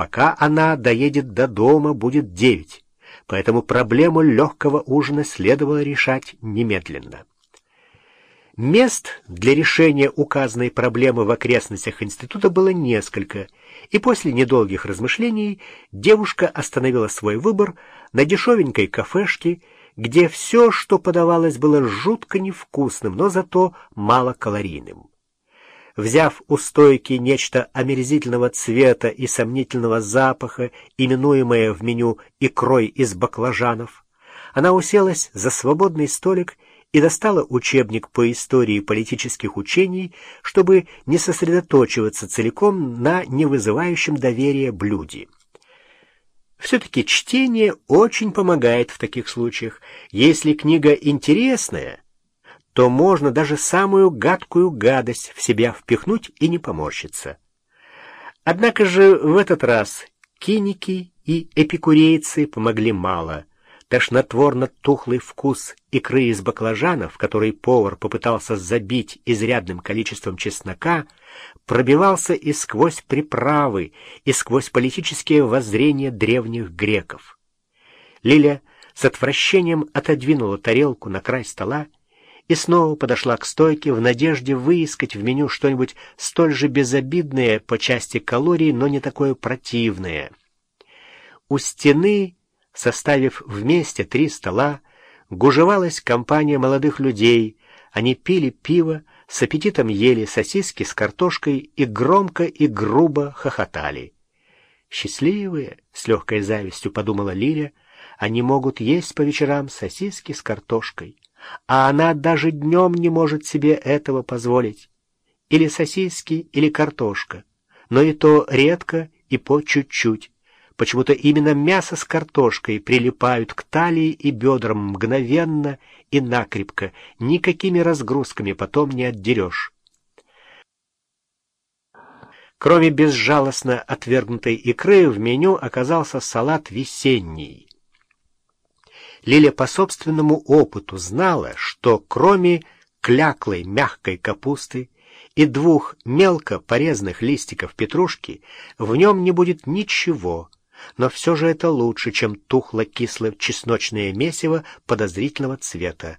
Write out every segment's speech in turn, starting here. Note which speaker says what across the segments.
Speaker 1: Пока она доедет до дома, будет девять, поэтому проблему легкого ужина следовало решать немедленно. Мест для решения указанной проблемы в окрестностях института было несколько, и после недолгих размышлений девушка остановила свой выбор на дешевенькой кафешке, где все, что подавалось, было жутко невкусным, но зато малокалорийным. Взяв у стойки нечто омерзительного цвета и сомнительного запаха, именуемое в меню икрой из баклажанов, она уселась за свободный столик и достала учебник по истории политических учений, чтобы не сосредоточиваться целиком на невызывающем доверия блюде. Все-таки чтение очень помогает в таких случаях. Если книга интересная, то можно даже самую гадкую гадость в себя впихнуть и не поморщиться. Однако же в этот раз киники и эпикурейцы помогли мало — Тошнотворно-тухлый вкус икры из баклажанов, который повар попытался забить изрядным количеством чеснока, пробивался и сквозь приправы, и сквозь политические воззрения древних греков. Лиля с отвращением отодвинула тарелку на край стола и снова подошла к стойке в надежде выискать в меню что-нибудь столь же безобидное по части калорий, но не такое противное. У стены Составив вместе три стола, гужевалась компания молодых людей. Они пили пиво, с аппетитом ели сосиски с картошкой и громко и грубо хохотали. «Счастливые!» — с легкой завистью подумала Лиля. «Они могут есть по вечерам сосиски с картошкой, а она даже днем не может себе этого позволить. Или сосиски, или картошка, но и то редко и по чуть-чуть. Почему-то именно мясо с картошкой прилипают к талии и бедрам мгновенно и накрепко, никакими разгрузками потом не отдерешь. Кроме безжалостно отвергнутой икры, в меню оказался салат весенний. Лиля по собственному опыту знала, что кроме кляклой мягкой капусты и двух мелко порезанных листиков петрушки в нем не будет ничего, но все же это лучше, чем тухло-кислое чесночное месиво подозрительного цвета.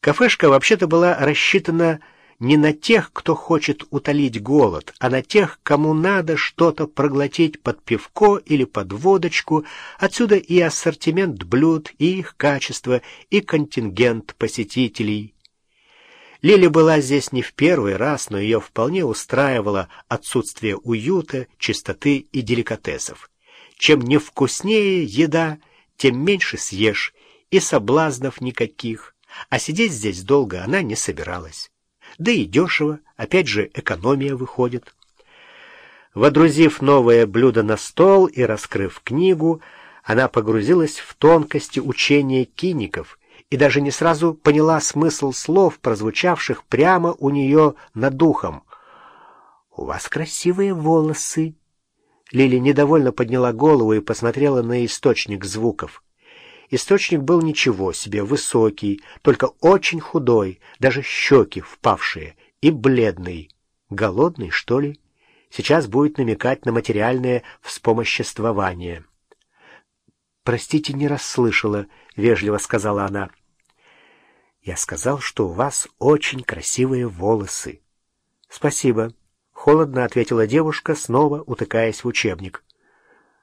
Speaker 1: Кафешка вообще-то была рассчитана не на тех, кто хочет утолить голод, а на тех, кому надо что-то проглотить под пивко или под водочку, отсюда и ассортимент блюд, и их качество, и контингент посетителей. Лиля была здесь не в первый раз, но ее вполне устраивало отсутствие уюта, чистоты и деликатесов. Чем невкуснее еда, тем меньше съешь, и соблазнов никаких. А сидеть здесь долго она не собиралась. Да и дешево, опять же экономия выходит. Водрузив новое блюдо на стол и раскрыв книгу, она погрузилась в тонкости учения киников и даже не сразу поняла смысл слов, прозвучавших прямо у нее над духом. «У вас красивые волосы», Лили недовольно подняла голову и посмотрела на источник звуков. Источник был ничего себе, высокий, только очень худой, даже щеки впавшие, и бледный. Голодный, что ли? Сейчас будет намекать на материальное вспомоществование. «Простите, не расслышала», — вежливо сказала она. «Я сказал, что у вас очень красивые волосы». «Спасибо». Холодно ответила девушка, снова утыкаясь в учебник.